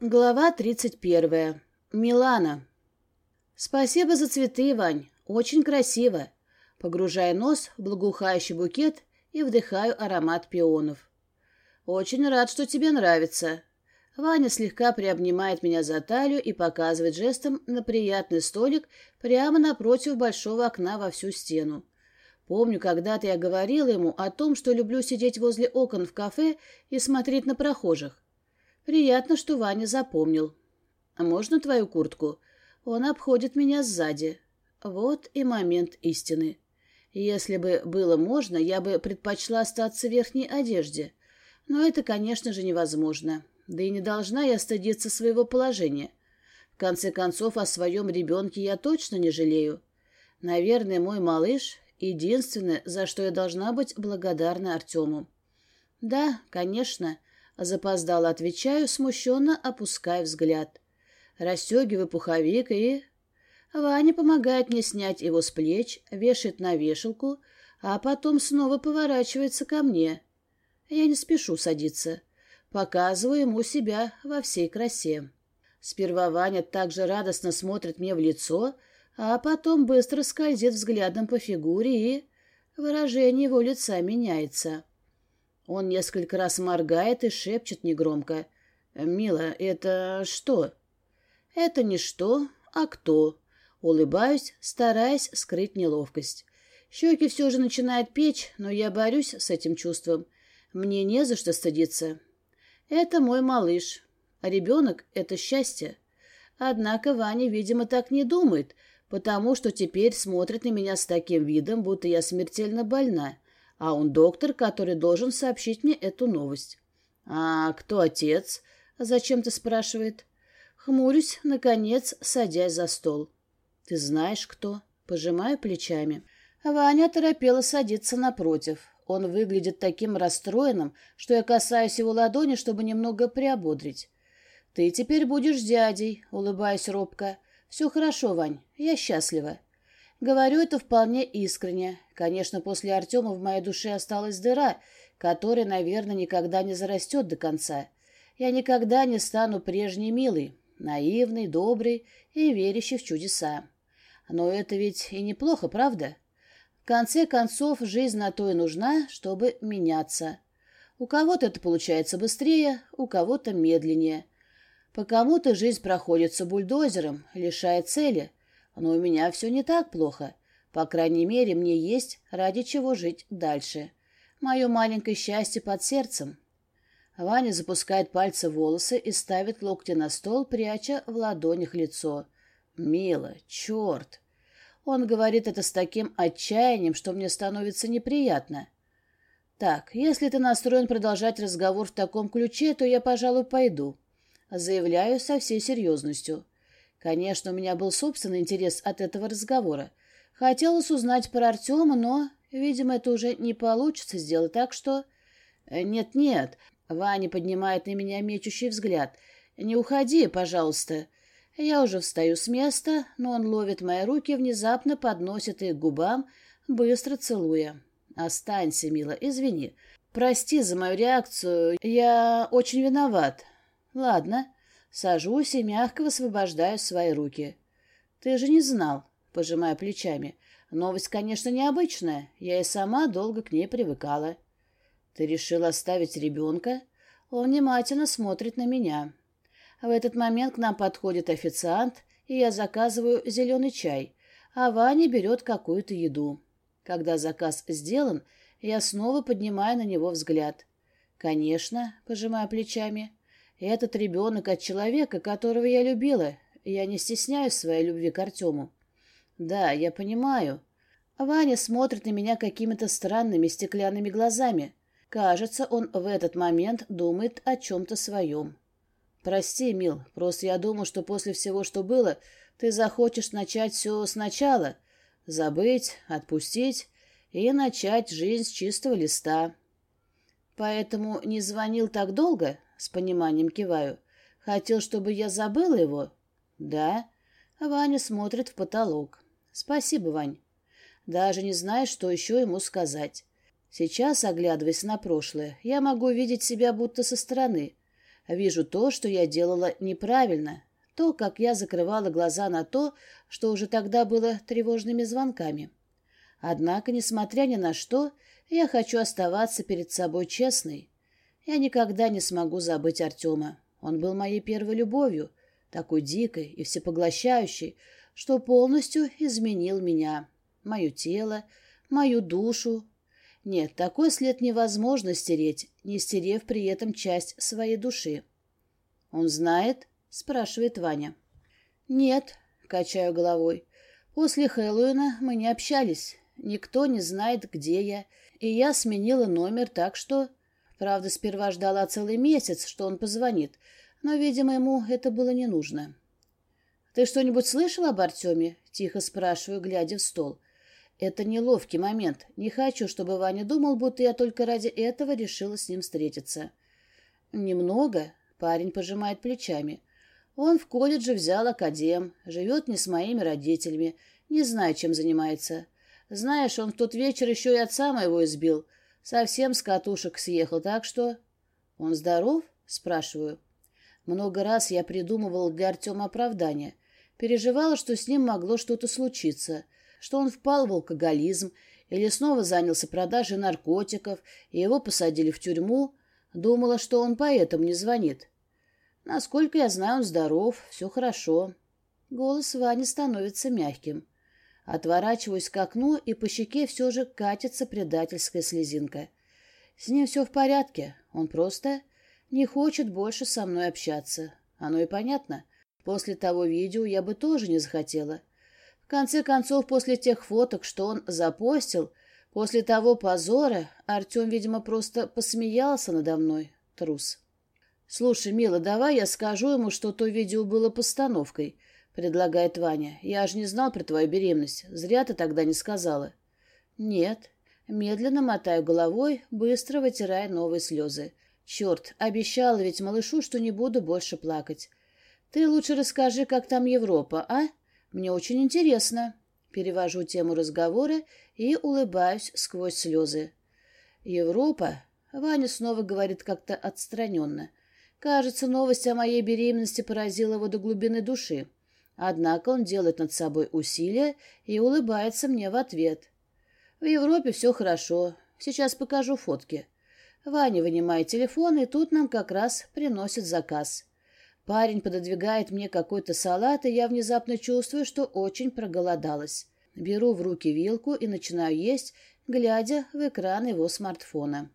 Глава тридцать первая. Милана. Спасибо за цветы, Вань. Очень красиво. Погружаю нос в благоухающий букет и вдыхаю аромат пионов. Очень рад, что тебе нравится. Ваня слегка приобнимает меня за талию и показывает жестом на приятный столик прямо напротив большого окна во всю стену. Помню, когда-то я говорила ему о том, что люблю сидеть возле окон в кафе и смотреть на прохожих. Приятно, что Ваня запомнил. А можно твою куртку? Он обходит меня сзади. Вот и момент истины. Если бы было можно, я бы предпочла остаться в верхней одежде. Но это, конечно же, невозможно. Да и не должна я стыдиться своего положения. В конце концов, о своем ребенке я точно не жалею. Наверное, мой малыш — единственное, за что я должна быть благодарна Артему. Да, конечно, Запоздало отвечаю, смущенно опуская взгляд. Расстегиваю пуховик и... Ваня помогает мне снять его с плеч, вешает на вешалку, а потом снова поворачивается ко мне. Я не спешу садиться. Показываю ему себя во всей красе. Сперва Ваня также радостно смотрит мне в лицо, а потом быстро скользит взглядом по фигуре и... Выражение его лица меняется. Он несколько раз моргает и шепчет негромко. «Мила, это что?» «Это не что, а кто?» Улыбаюсь, стараясь скрыть неловкость. Щеки все же начинают печь, но я борюсь с этим чувством. Мне не за что стыдиться. Это мой малыш. А ребенок — это счастье. Однако Ваня, видимо, так не думает, потому что теперь смотрит на меня с таким видом, будто я смертельно больна, а он доктор, который должен сообщить мне эту новость. «А кто отец?» — зачем-то спрашивает. Хмурюсь, наконец, садясь за стол. «Ты знаешь, кто?» — пожимаю плечами. Ваня торопела садиться напротив. Он выглядит таким расстроенным, что я касаюсь его ладони, чтобы немного приободрить. «Ты теперь будешь дядей», — улыбаюсь робко. «Все хорошо, Вань, я счастлива». Говорю это вполне искренне. Конечно, после Артема в моей душе осталась дыра, которая, наверное, никогда не зарастет до конца. Я никогда не стану прежней милой, наивной, доброй и верящей в чудеса. Но это ведь и неплохо, правда? В конце концов, жизнь на то и нужна, чтобы меняться. У кого-то это получается быстрее, у кого-то медленнее. По кому-то жизнь проходится бульдозером, лишая цели – но у меня все не так плохо. По крайней мере, мне есть ради чего жить дальше. Мое маленькое счастье под сердцем. Ваня запускает пальцы в волосы и ставит локти на стол, пряча в ладонях лицо. «Мило, черт!» Он говорит это с таким отчаянием, что мне становится неприятно. «Так, если ты настроен продолжать разговор в таком ключе, то я, пожалуй, пойду». Заявляю со всей серьезностью. Конечно, у меня был собственный интерес от этого разговора. Хотелось узнать про Артема, но, видимо, это уже не получится сделать, так что... Э, «Нет-нет», — Ваня поднимает на меня мечущий взгляд. «Не уходи, пожалуйста». Я уже встаю с места, но он ловит мои руки, внезапно подносит их к губам, быстро целуя. «Останься, мила, извини. Прости за мою реакцию. Я очень виноват». «Ладно». Сажусь и мягко высвобождаю свои руки. «Ты же не знал», — пожимая плечами. «Новость, конечно, необычная. Я и сама долго к ней привыкала». «Ты решил оставить ребенка?» Он внимательно смотрит на меня. В этот момент к нам подходит официант, и я заказываю зеленый чай, а Ваня берет какую-то еду. Когда заказ сделан, я снова поднимаю на него взгляд. «Конечно», — пожимаю плечами, — этот ребенок от человека, которого я любила. Я не стесняюсь своей любви к Артему. Да, я понимаю. Ваня смотрит на меня какими-то странными стеклянными глазами. Кажется, он в этот момент думает о чем-то своем. Прости, Мил, просто я думал, что после всего, что было, ты захочешь начать все сначала. Забыть, отпустить и начать жизнь с чистого листа. Поэтому не звонил так долго? С пониманием киваю. Хотел, чтобы я забыла его? Да. Ваня смотрит в потолок. Спасибо, Вань. Даже не знаю, что еще ему сказать. Сейчас, оглядываясь на прошлое, я могу видеть себя будто со стороны. Вижу то, что я делала неправильно, то, как я закрывала глаза на то, что уже тогда было тревожными звонками. Однако, несмотря ни на что, я хочу оставаться перед собой честной. Я никогда не смогу забыть Артема. Он был моей первой любовью, такой дикой и всепоглощающей, что полностью изменил меня, мое тело, мою душу. Нет, такой след невозможно стереть, не стерев при этом часть своей души. «Он знает?» — спрашивает Ваня. «Нет», — качаю головой. «После Хэллоуина мы не общались. Никто не знает, где я, и я сменила номер, так что...» Правда, сперва ждала целый месяц, что он позвонит, но, видимо, ему это было не нужно. «Ты что-нибудь слышал об Артеме?» — тихо спрашиваю, глядя в стол. Это неловкий момент. Не хочу, чтобы Ваня думал, будто я только ради этого решила с ним встретиться. Немного. Парень пожимает плечами. Он в колледже взял академ, живет не с моими родителями, не знаю, чем занимается. Знаешь, он в тот вечер еще и отца моего избил. Совсем с катушек съехал, так что... Он здоров? Спрашиваю. Много раз я придумывала для Артема оправдание. Переживала, что с ним могло что-то случиться — что он впал в алкоголизм или снова занялся продажей наркотиков, и его посадили в тюрьму, думала, что он поэтому не звонит. Насколько я знаю, он здоров, все хорошо. Голос Вани становится мягким. Отворачиваюсь к окну, и по щеке все же катится предательская слезинка. С ним все в порядке, он просто не хочет больше со мной общаться. Оно и понятно. После того видео я бы тоже не захотела. В конце концов, после тех фоток, что он запостил, после того позора, Артем, видимо, просто посмеялся надо мной, трус. «Слушай, мила, давай я скажу ему, что то видео было постановкой», — предлагает Ваня. «Я же не знал про твою беременность. Зря ты тогда не сказала». «Нет». Медленно мотаю головой, быстро вытирая новые слезы. «Черт, обещала ведь малышу, что не буду больше плакать. Ты лучше расскажи, как там Европа, а?» Мне очень интересно. Перевожу тему разговора и улыбаюсь сквозь слезы. Европа? Ваня снова говорит как-то отстраненно. Кажется, новость о моей беременности поразила его до глубины души. Однако он делает над собой усилия и улыбается мне в ответ. В Европе все хорошо. Сейчас покажу фотки. Ваня вынимает телефон, и тут нам как раз приносит заказ. Парень пододвигает мне какой-то салат, и я внезапно чувствую, что очень проголодалась. Беру в руки вилку и начинаю есть, глядя в экран его смартфона.